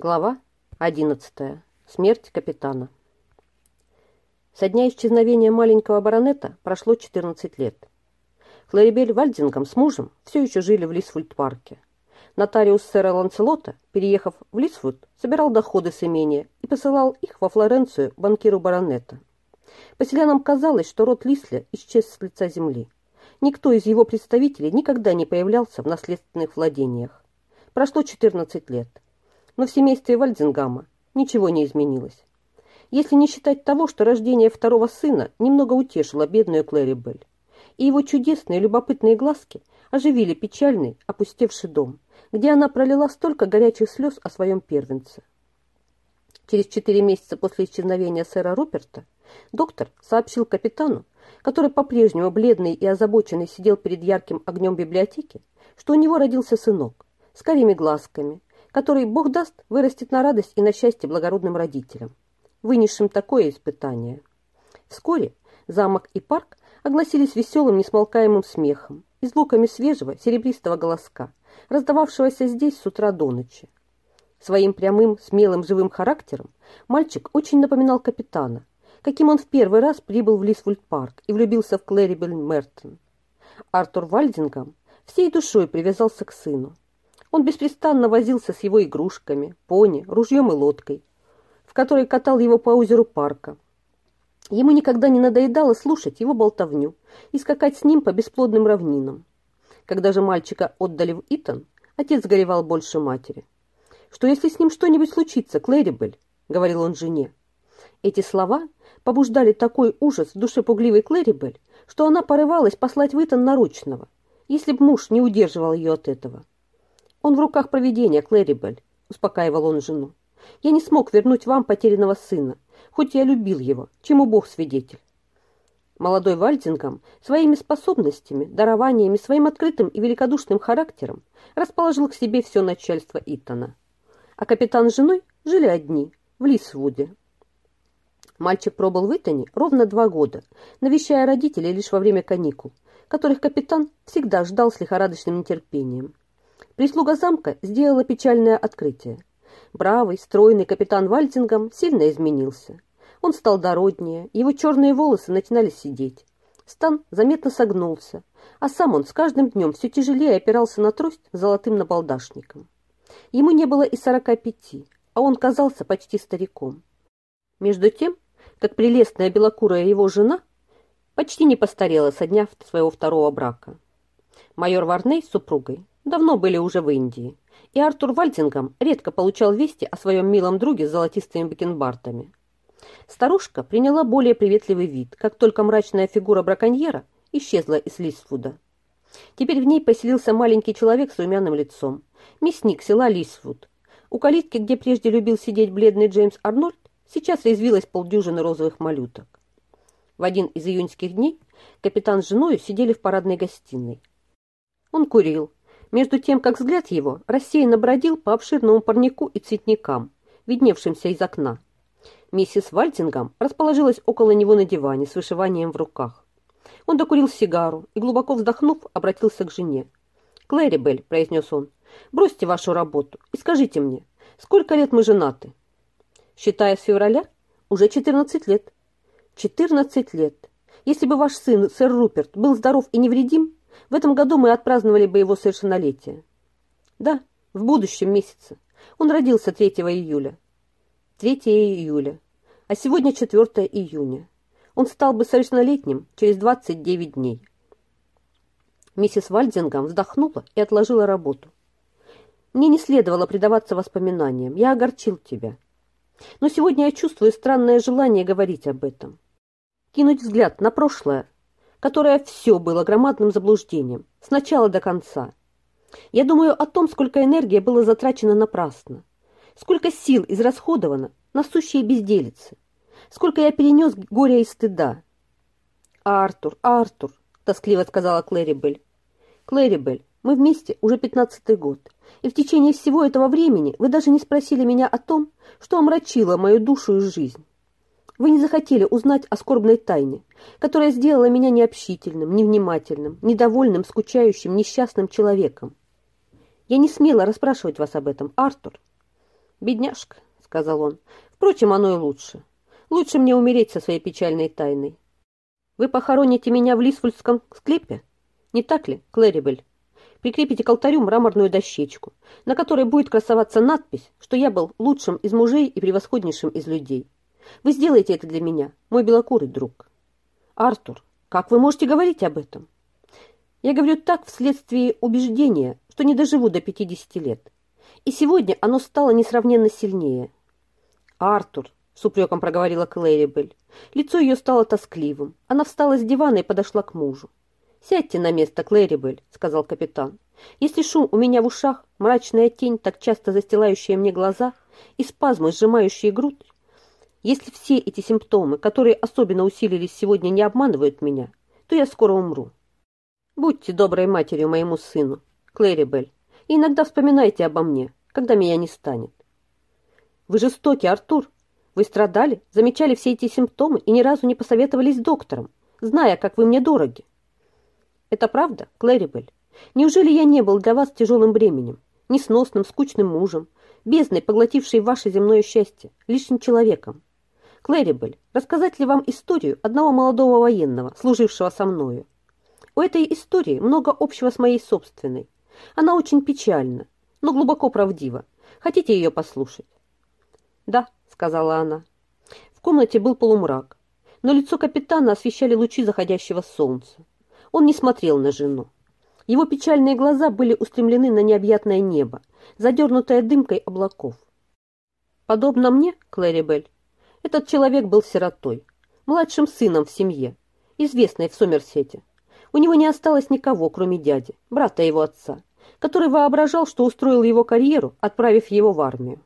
Глава 11. Смерть капитана. Со дня исчезновения маленького баронета прошло 14 лет. Флорибель Вальдингом с мужем все еще жили в Лисфульд-парке. Нотариус сэра Ланцелота, переехав в Лисфульд, собирал доходы с имения и посылал их во Флоренцию банкиру баронета. Поселянам казалось, что род Лисля исчез с лица земли. Никто из его представителей никогда не появлялся в наследственных владениях. Прошло 14 лет – но в семействе Вальдингама ничего не изменилось. Если не считать того, что рождение второго сына немного утешило бедную Клэри Белль, и его чудесные любопытные глазки оживили печальный, опустевший дом, где она пролила столько горячих слез о своем первенце. Через четыре месяца после исчезновения сэра Руперта доктор сообщил капитану, который по-прежнему бледный и озабоченный сидел перед ярким огнем библиотеки, что у него родился сынок с карими глазками, который, Бог даст, вырастет на радость и на счастье благородным родителям, вынесшим такое испытание. Вскоре замок и парк огласились веселым несмолкаемым смехом и звуками свежего серебристого голоска, раздававшегося здесь с утра до ночи. Своим прямым, смелым, живым характером мальчик очень напоминал капитана, каким он в первый раз прибыл в Лисвульд-парк и влюбился в Клэрибель Мертон. Артур Вальдингам всей душой привязался к сыну. Он беспрестанно возился с его игрушками, пони, ружьем и лодкой, в которой катал его по озеру парка. Ему никогда не надоедало слушать его болтовню и скакать с ним по бесплодным равнинам. Когда же мальчика отдали в Итон, отец горевал больше матери. «Что если с ним что-нибудь случится, Клэрибель?» — говорил он жене. Эти слова побуждали такой ужас в душе пугливой Клэрибель, что она порывалась послать в Итон наручного, если б муж не удерживал ее от этого. «Он в руках провидения, Клэрибель», — успокаивал он жену. «Я не смог вернуть вам потерянного сына, хоть я любил его, чему Бог свидетель». Молодой Вальдингам своими способностями, дарованиями, своим открытым и великодушным характером расположил к себе все начальство Итона. А капитан с женой жили одни, в Лисвуде. Мальчик пробыл в Итоне ровно два года, навещая родителей лишь во время каникул, которых капитан всегда ждал с лихорадочным нетерпением. Прислуга замка сделала печальное открытие. Бравый, стройный капитан Вальтингом сильно изменился. Он стал дороднее, его черные волосы начинали сидеть. Стан заметно согнулся, а сам он с каждым днем все тяжелее опирался на трость золотым набалдашником. Ему не было и сорока пяти, а он казался почти стариком. Между тем, как прелестная белокурая его жена почти не постарела со дня своего второго брака. Майор Варней с супругой давно были уже в Индии, и Артур Вальтингам редко получал вести о своем милом друге с золотистыми бакенбардами. Старушка приняла более приветливый вид, как только мрачная фигура браконьера исчезла из Лисфуда. Теперь в ней поселился маленький человек с румяным лицом, мясник села Лисфуд. У калитки, где прежде любил сидеть бледный Джеймс Арнольд, сейчас резвилось полдюжины розовых малюток. В один из июньских дней капитан с женой сидели в парадной гостиной. Он курил, между тем, как взгляд его рассеянно бродил по обширному парнику и цветникам, видневшимся из окна. Миссис Вальтингам расположилась около него на диване с вышиванием в руках. Он докурил сигару и, глубоко вздохнув, обратился к жене. «Клэри Белль», — произнес он, — «бросьте вашу работу и скажите мне, сколько лет мы женаты?» «Считая с февраля, уже 14 лет». «14 лет. Если бы ваш сын, сэр Руперт, был здоров и невредим, в этом году мы отпраздновали бы его совершеннолетие. Да, в будущем месяце. Он родился 3 июля. 3 июля. А сегодня 4 июня. Он стал бы совершеннолетним через 29 дней. Миссис Вальдингам вздохнула и отложила работу. Мне не следовало предаваться воспоминаниям. Я огорчил тебя. Но сегодня я чувствую странное желание говорить об этом. Кинуть взгляд на прошлое которое все было громадным заблуждением, с начала до конца. Я думаю о том, сколько энергии было затрачено напрасно, сколько сил израсходовано на сущие безделицы, сколько я перенес горя и стыда. «Артур, Артур!» — тоскливо сказала Клэрибель. «Клэрибель, мы вместе уже пятнадцатый год, и в течение всего этого времени вы даже не спросили меня о том, что омрачило мою душу и жизнь. Вы не захотели узнать о скорбной тайне, которая сделала меня необщительным, невнимательным, недовольным, скучающим, несчастным человеком. Я не смела расспрашивать вас об этом, Артур. «Бедняжка», — сказал он. «Впрочем, оно и лучше. Лучше мне умереть со своей печальной тайной. Вы похороните меня в Лисвульском склепе? Не так ли, Клэрибель? Прикрепите к алтарю мраморную дощечку, на которой будет красоваться надпись, что я был лучшим из мужей и превосходнейшим из людей. Вы сделаете это для меня, мой белокурый друг. Артур, как вы можете говорить об этом? Я говорю так вследствие убеждения, что не доживу до 50 лет. И сегодня оно стало несравненно сильнее. Артур, с упреком проговорила Клэрибель. Лицо ее стало тоскливым. Она встала с дивана и подошла к мужу. «Сядьте на место, Клэрибель», — сказал капитан. «Если шум у меня в ушах, мрачная тень, так часто застилающая мне глаза, и спазмы, сжимающие грудь, если все эти симптомы, которые особенно усилились сегодня, не обманывают меня, то я скоро умру. Будьте доброй матерью моему сыну, Клэрибель, и иногда вспоминайте обо мне, когда меня не станет. Вы жестокий, Артур, вы страдали, замечали все эти симптомы и ни разу не посоветовались с доктором, зная, как вы мне дороги. Это правда, Клэрибель? Неужели я не был для вас тяжелым бременем, несносным, скучным мужем, бездной, поглотившей ваше земное счастье, лишним человеком? Клэрибель, рассказать ли вам историю одного молодого военного, служившего со мною? У этой истории много общего с моей собственной. Она очень печальна, но глубоко правдива. Хотите ее послушать? Да, сказала она. В комнате был полумрак, но лицо капитана освещали лучи заходящего солнца. Он не смотрел на жену. Его печальные глаза были устремлены на необъятное небо, задернутое дымкой облаков. Подобно мне, Клэрибель, этот человек был сиротой, младшим сыном в семье, известной в Сомерсете. У него не осталось никого, кроме дяди, брата его отца, который воображал, что устроил его карьеру, отправив его в армию.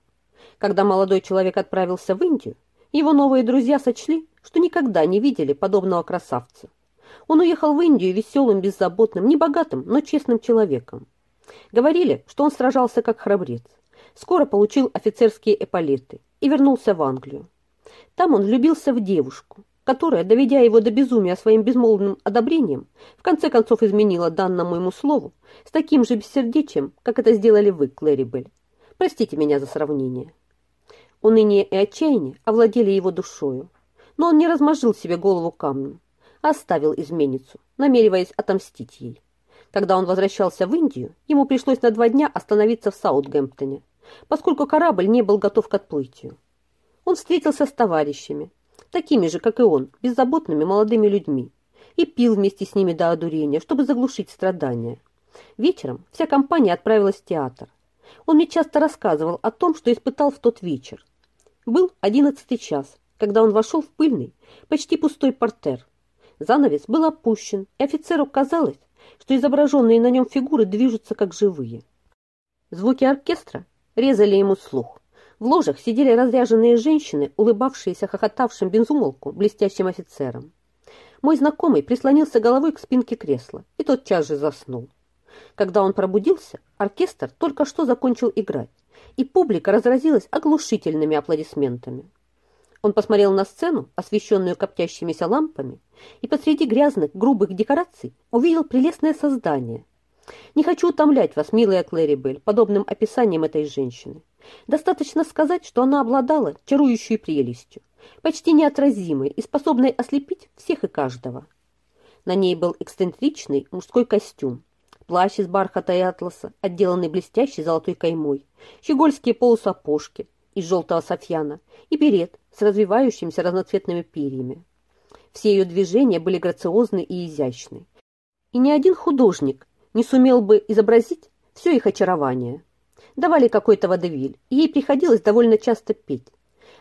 Когда молодой человек отправился в Индию, его новые друзья сочли, что никогда не видели подобного красавца. Он уехал в Индию веселым, беззаботным, небогатым, но честным человеком. Говорили, что он сражался как храбрец. Скоро получил офицерские эполеты и вернулся в Англию. Там он влюбился в девушку, которая, доведя его до безумия своим безмолвным одобрением, в конце концов изменила данному ему слову с таким же бессердечием, как это сделали вы, Клэрибель. Простите меня за сравнение. Уныние и отчаяние овладели его душою, но он не размозжил себе голову камнем, а оставил изменницу, намереваясь отомстить ей. Когда он возвращался в Индию, ему пришлось на два дня остановиться в Саутгемптоне, поскольку корабль не был готов к отплытию. Он встретился с товарищами, такими же, как и он, беззаботными молодыми людьми, и пил вместе с ними до одурения, чтобы заглушить страдания. Вечером вся компания отправилась в театр. Он мне часто рассказывал о том, что испытал в тот вечер, был одиннадцатый час, когда он вошел в пыльный, почти пустой портер. Занавес был опущен, и офицеру казалось, что изображенные на нем фигуры движутся как живые. Звуки оркестра резали ему слух. В ложах сидели разряженные женщины, улыбавшиеся хохотавшим бензумолку блестящим офицерам. Мой знакомый прислонился головой к спинке кресла и тотчас же заснул. Когда он пробудился, оркестр только что закончил играть и публика разразилась оглушительными аплодисментами. Он посмотрел на сцену, освещенную коптящимися лампами, и посреди грязных, грубых декораций увидел прелестное создание. Не хочу утомлять вас, милая Клэрибель, подобным описанием этой женщины. Достаточно сказать, что она обладала чарующей прелестью, почти неотразимой и способной ослепить всех и каждого. На ней был эксцентричный мужской костюм, плащ из бархата и атласа, отделанный блестящей золотой каймой, щегольские полусапожки из желтого софьяна и берет с развивающимися разноцветными перьями. Все ее движения были грациозны и изящны. И ни один художник не сумел бы изобразить все их очарование. Давали какой-то водевиль, и ей приходилось довольно часто петь.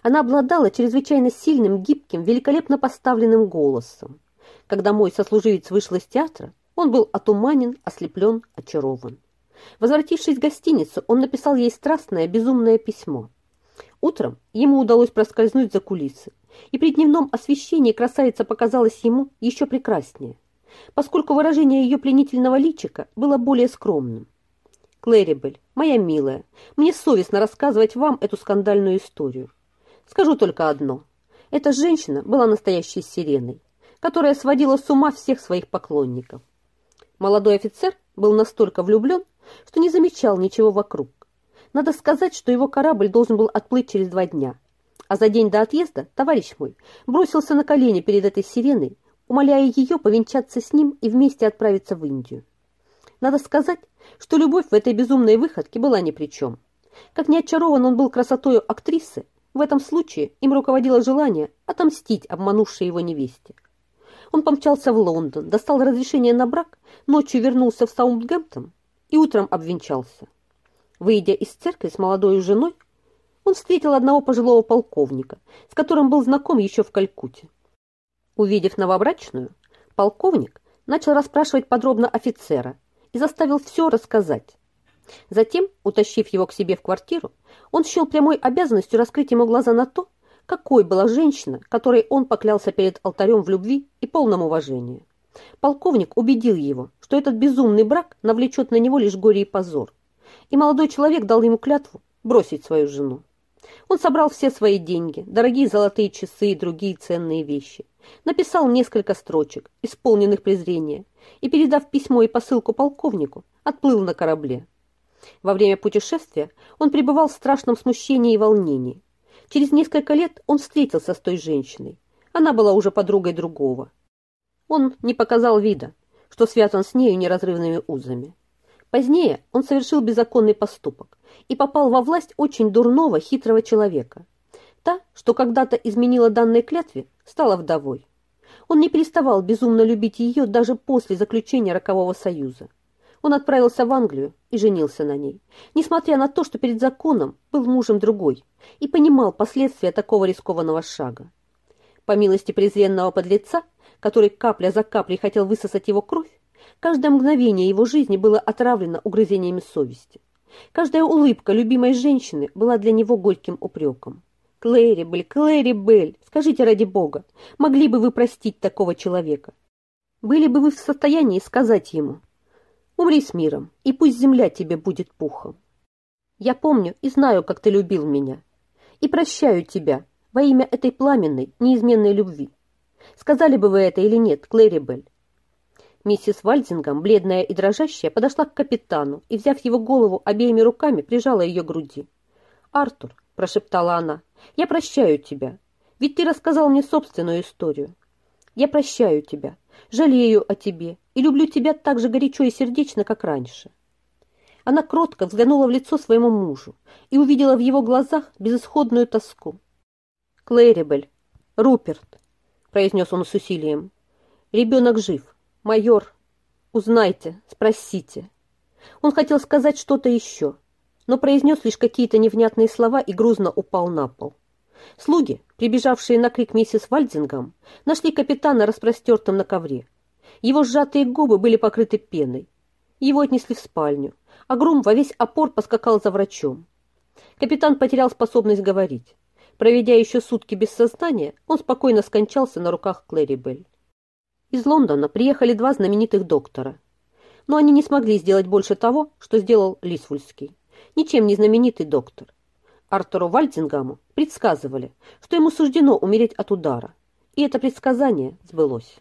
Она обладала чрезвычайно сильным, гибким, великолепно поставленным голосом. Когда мой сослуживец вышел из театра, он был отуманен, ослеплен, очарован. Возвратившись в гостиницу, он написал ей страстное, безумное письмо. Утром ему удалось проскользнуть за кулисы, и при дневном освещении красавица показалась ему еще прекраснее, поскольку выражение ее пленительного личика было более скромным. Клэрибель, моя милая, мне совестно рассказывать вам эту скандальную историю. Скажу только одно. Эта женщина была настоящей сиреной, которая сводила с ума всех своих поклонников. Молодой офицер был настолько влюблен, что не замечал ничего вокруг. Надо сказать, что его корабль должен был отплыть через два дня. А за день до отъезда товарищ мой бросился на колени перед этой сиреной, умоляя ее повенчаться с ним и вместе отправиться в Индию. Надо сказать, что любовь в этой безумной выходке была ни при чем. Как не очарован он был красотою актрисы, в этом случае им руководило желание отомстить обманувшей его невесте. Он помчался в Лондон, достал разрешение на брак, ночью вернулся в Саундгемптон и утром обвенчался. Выйдя из церкви с молодой женой, он встретил одного пожилого полковника, с которым был знаком еще в Калькутте. Увидев новобрачную, полковник начал расспрашивать подробно офицера и заставил все рассказать. Затем, утащив его к себе в квартиру, он счел прямой обязанностью раскрыть ему глаза на то, какой была женщина, которой он поклялся перед алтарем в любви и полном уважении. Полковник убедил его, что этот безумный брак навлечет на него лишь горе и позор. И молодой человек дал ему клятву бросить свою жену. Он собрал все свои деньги, дорогие золотые часы и другие ценные вещи. Написал несколько строчек, исполненных презрения, и, передав письмо и посылку полковнику, отплыл на корабле. Во время путешествия он пребывал в страшном смущении и волнении. Через несколько лет он встретился с той женщиной. Она была уже подругой другого. Он не показал вида, что связан с нею неразрывными узами. Позднее он совершил беззаконный поступок и попал во власть очень дурного, хитрого человека. Та, что когда-то изменила данной клятве, стала вдовой. Он не переставал безумно любить ее даже после заключения рокового союза. Он отправился в Англию и женился на ней, несмотря на то, что перед законом был мужем другой и понимал последствия такого рискованного шага. По милости презренного подлеца, который капля за каплей хотел высосать его кровь, каждое мгновение его жизни было отравлено угрызениями совести. Каждая улыбка любимой женщины была для него горьким упреком. Клэри Белль, Клэри Белль, скажите ради Бога, могли бы вы простить такого человека? Были бы вы в состоянии сказать ему, умри с миром, и пусть земля тебе будет пухом. Я помню и знаю, как ты любил меня, и прощаю тебя во имя этой пламенной, неизменной любви. Сказали бы вы это или нет, Клэри Белль? Миссис Вальдингом, бледная и дрожащая, подошла к капитану и, взяв его голову обеими руками, прижала ее к груди. «Артур», – прошептала она, – «я прощаю тебя, ведь ты рассказал мне собственную историю. Я прощаю тебя, жалею о тебе и люблю тебя так же горячо и сердечно, как раньше». Она кротко взглянула в лицо своему мужу и увидела в его глазах безысходную тоску. «Клэрибель, Руперт», – произнес он с усилием, – «ребенок жив, «Майор, узнайте, спросите». Он хотел сказать что-то еще, но произнес лишь какие-то невнятные слова и грузно упал на пол. Слуги, прибежавшие на крик миссис Вальдингам, нашли капитана распростертым на ковре. Его сжатые губы были покрыты пеной. Его отнесли в спальню, а Грум во весь опор поскакал за врачом. Капитан потерял способность говорить. Проведя еще сутки без сознания, он спокойно скончался на руках Клэри Белль. Из Лондона приехали два знаменитых доктора. Но они не смогли сделать больше того, что сделал Лисвульский. Ничем не знаменитый доктор. Артуру Вальдингаму предсказывали, что ему суждено умереть от удара. И это предсказание сбылось.